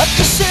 I just